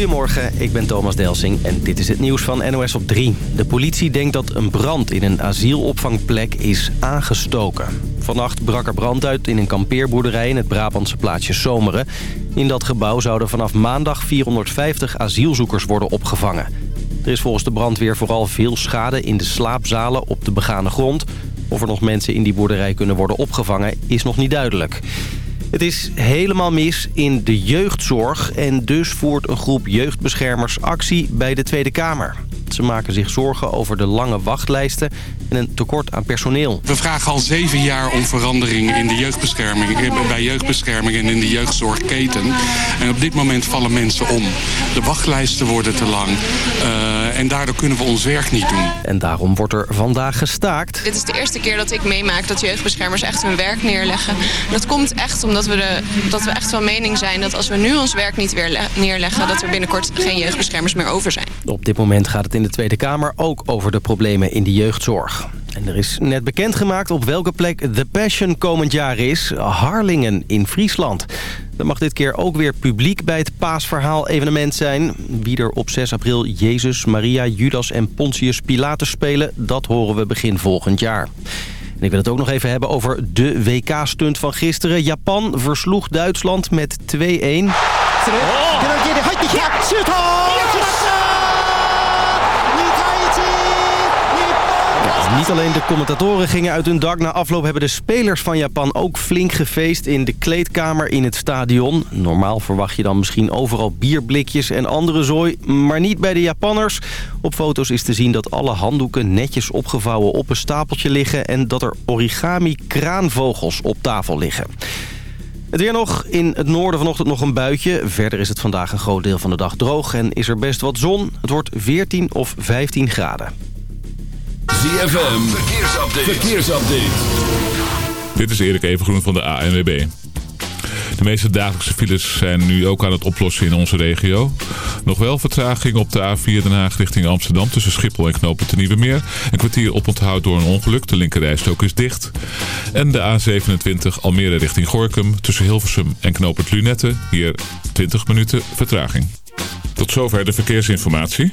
Goedemorgen, ik ben Thomas Delsing en dit is het nieuws van NOS op 3. De politie denkt dat een brand in een asielopvangplek is aangestoken. Vannacht brak er brand uit in een kampeerboerderij in het Brabantse plaatsje Zomeren. In dat gebouw zouden vanaf maandag 450 asielzoekers worden opgevangen. Er is volgens de brandweer vooral veel schade in de slaapzalen op de begane grond. Of er nog mensen in die boerderij kunnen worden opgevangen is nog niet duidelijk. Het is helemaal mis in de jeugdzorg en dus voert een groep jeugdbeschermers actie bij de Tweede Kamer. Ze maken zich zorgen over de lange wachtlijsten en een tekort aan personeel. We vragen al zeven jaar om verandering in de jeugdbescherming, eh, bij jeugdbescherming en in de jeugdzorgketen. En op dit moment vallen mensen om. De wachtlijsten worden te lang uh, en daardoor kunnen we ons werk niet doen. En daarom wordt er vandaag gestaakt. Dit is de eerste keer dat ik meemaak dat jeugdbeschermers echt hun werk neerleggen. Dat komt echt omdat we, de, dat we echt van mening zijn dat als we nu ons werk niet weer neerleggen... dat er binnenkort geen jeugdbeschermers meer over zijn. Op dit moment gaat het in de Tweede Kamer ook over de problemen in de jeugdzorg. En er is net bekendgemaakt op welke plek The Passion komend jaar is. Harlingen in Friesland. Er mag dit keer ook weer publiek bij het paasverhaal evenement zijn. Wie er op 6 april Jezus, Maria, Judas en Pontius Pilatus spelen... dat horen we begin volgend jaar. En ik wil het ook nog even hebben over de WK-stunt van gisteren. Japan versloeg Duitsland met 2-1. Niet alleen de commentatoren gingen uit hun dak. Na afloop hebben de spelers van Japan ook flink gefeest in de kleedkamer in het stadion. Normaal verwacht je dan misschien overal bierblikjes en andere zooi, maar niet bij de Japanners. Op foto's is te zien dat alle handdoeken netjes opgevouwen op een stapeltje liggen... en dat er origami kraanvogels op tafel liggen. Het weer nog. In het noorden vanochtend nog een buitje. Verder is het vandaag een groot deel van de dag droog en is er best wat zon. Het wordt 14 of 15 graden. ZFM, verkeersupdate. verkeersupdate. Dit is Erik Evengroen van de ANWB. De meeste dagelijkse files zijn nu ook aan het oplossen in onze regio. Nog wel vertraging op de A4 Den Haag richting Amsterdam tussen Schiphol en Knopen te Nieuwe Meer. Een kwartier oponthoud door een ongeluk, de linkerrijstrook is dicht. En de A27 Almere richting Gorkum tussen Hilversum en Knopen Lunette. Hier 20 minuten vertraging. Tot zover de verkeersinformatie.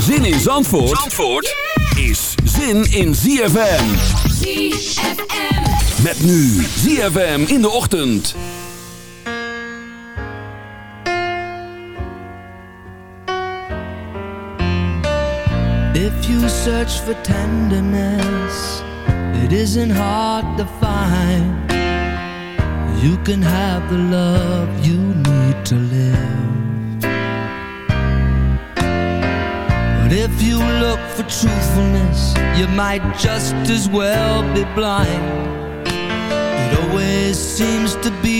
Zin in Zandvoort, Zandvoort is zin in ZFM. ZFM. Met nu ZFM in de ochtend. If you search for tenderness, it isn't hard to find. You can have the love you need to live. But if you look for truthfulness, you might just as well be blind. It always seems to be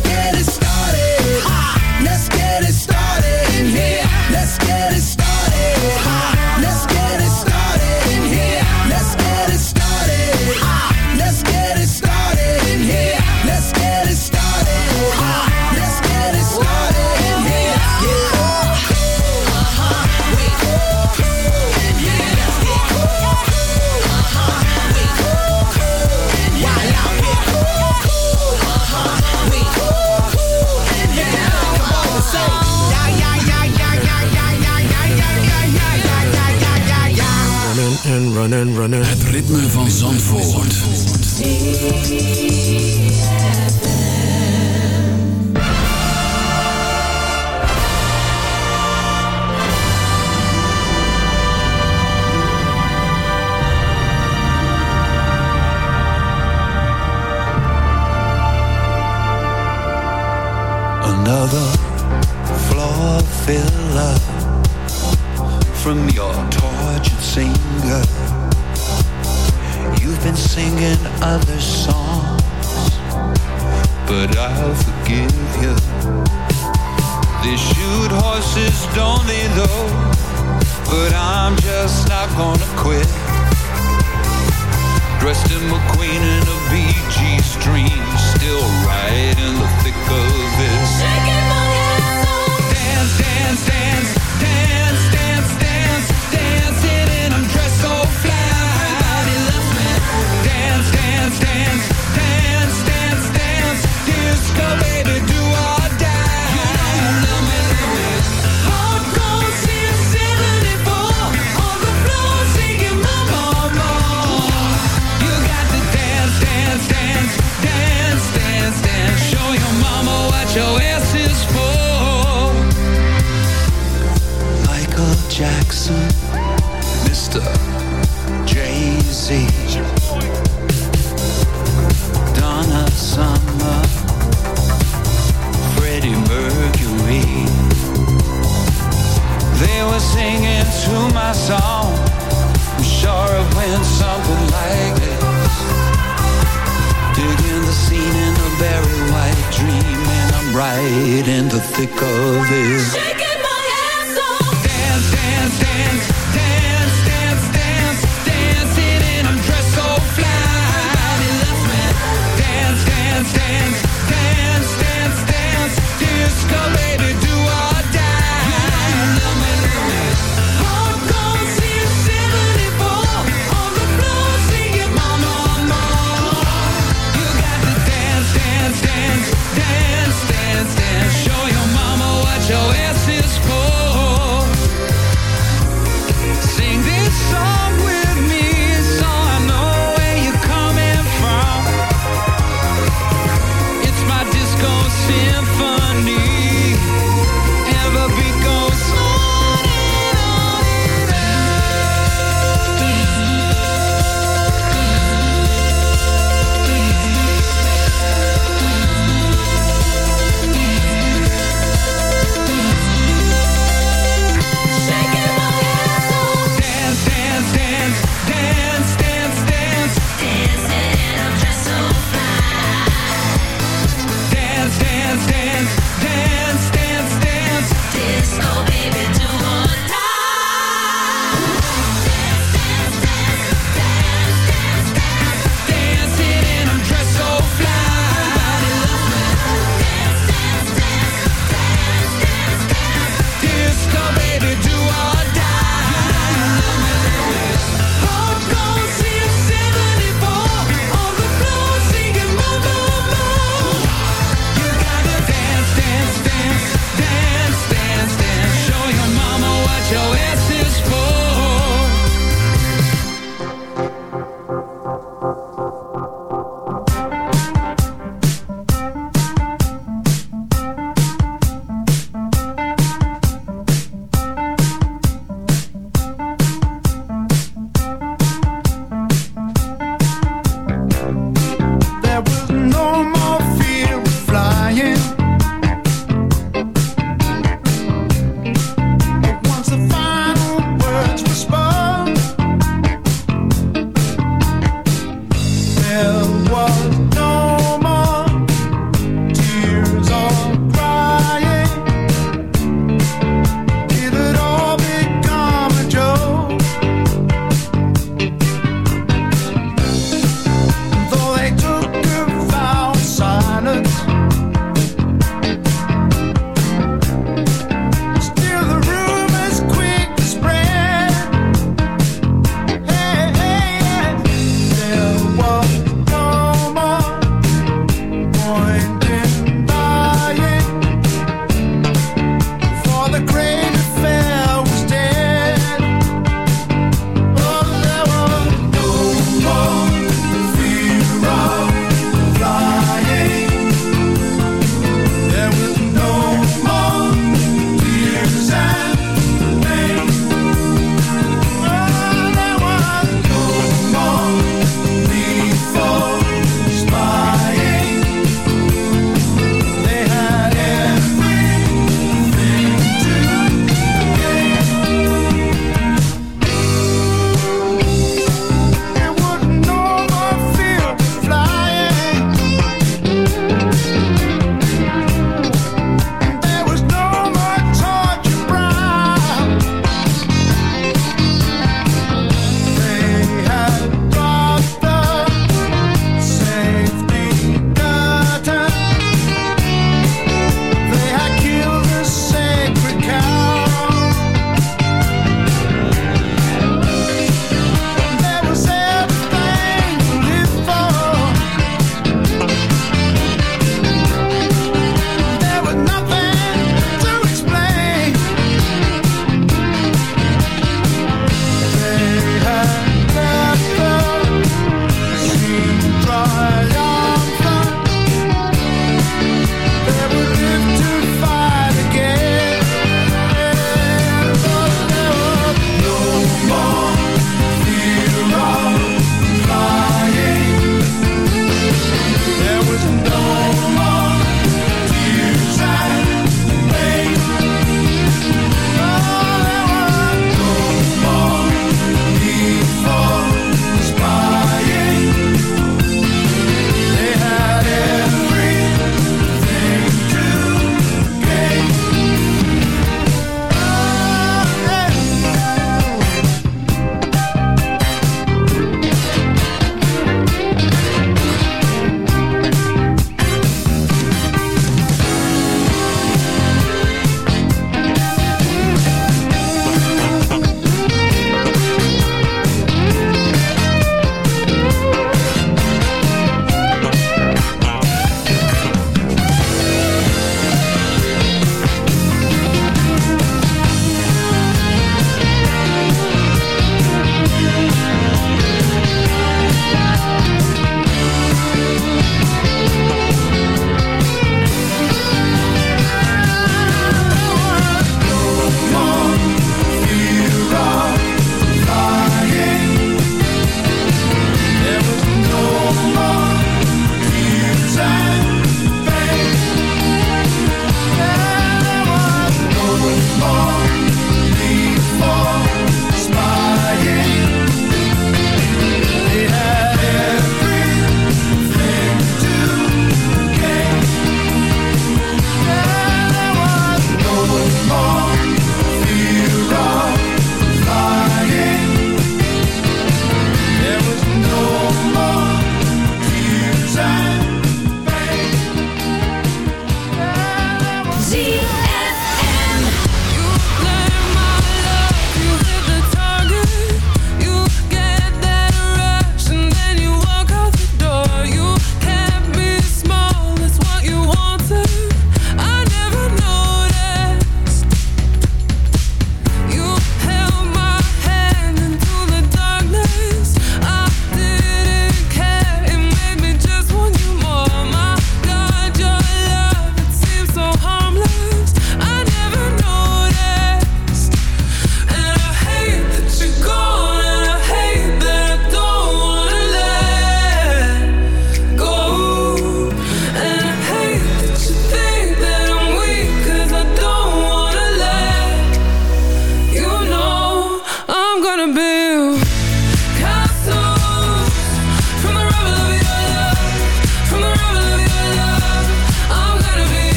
Jackson.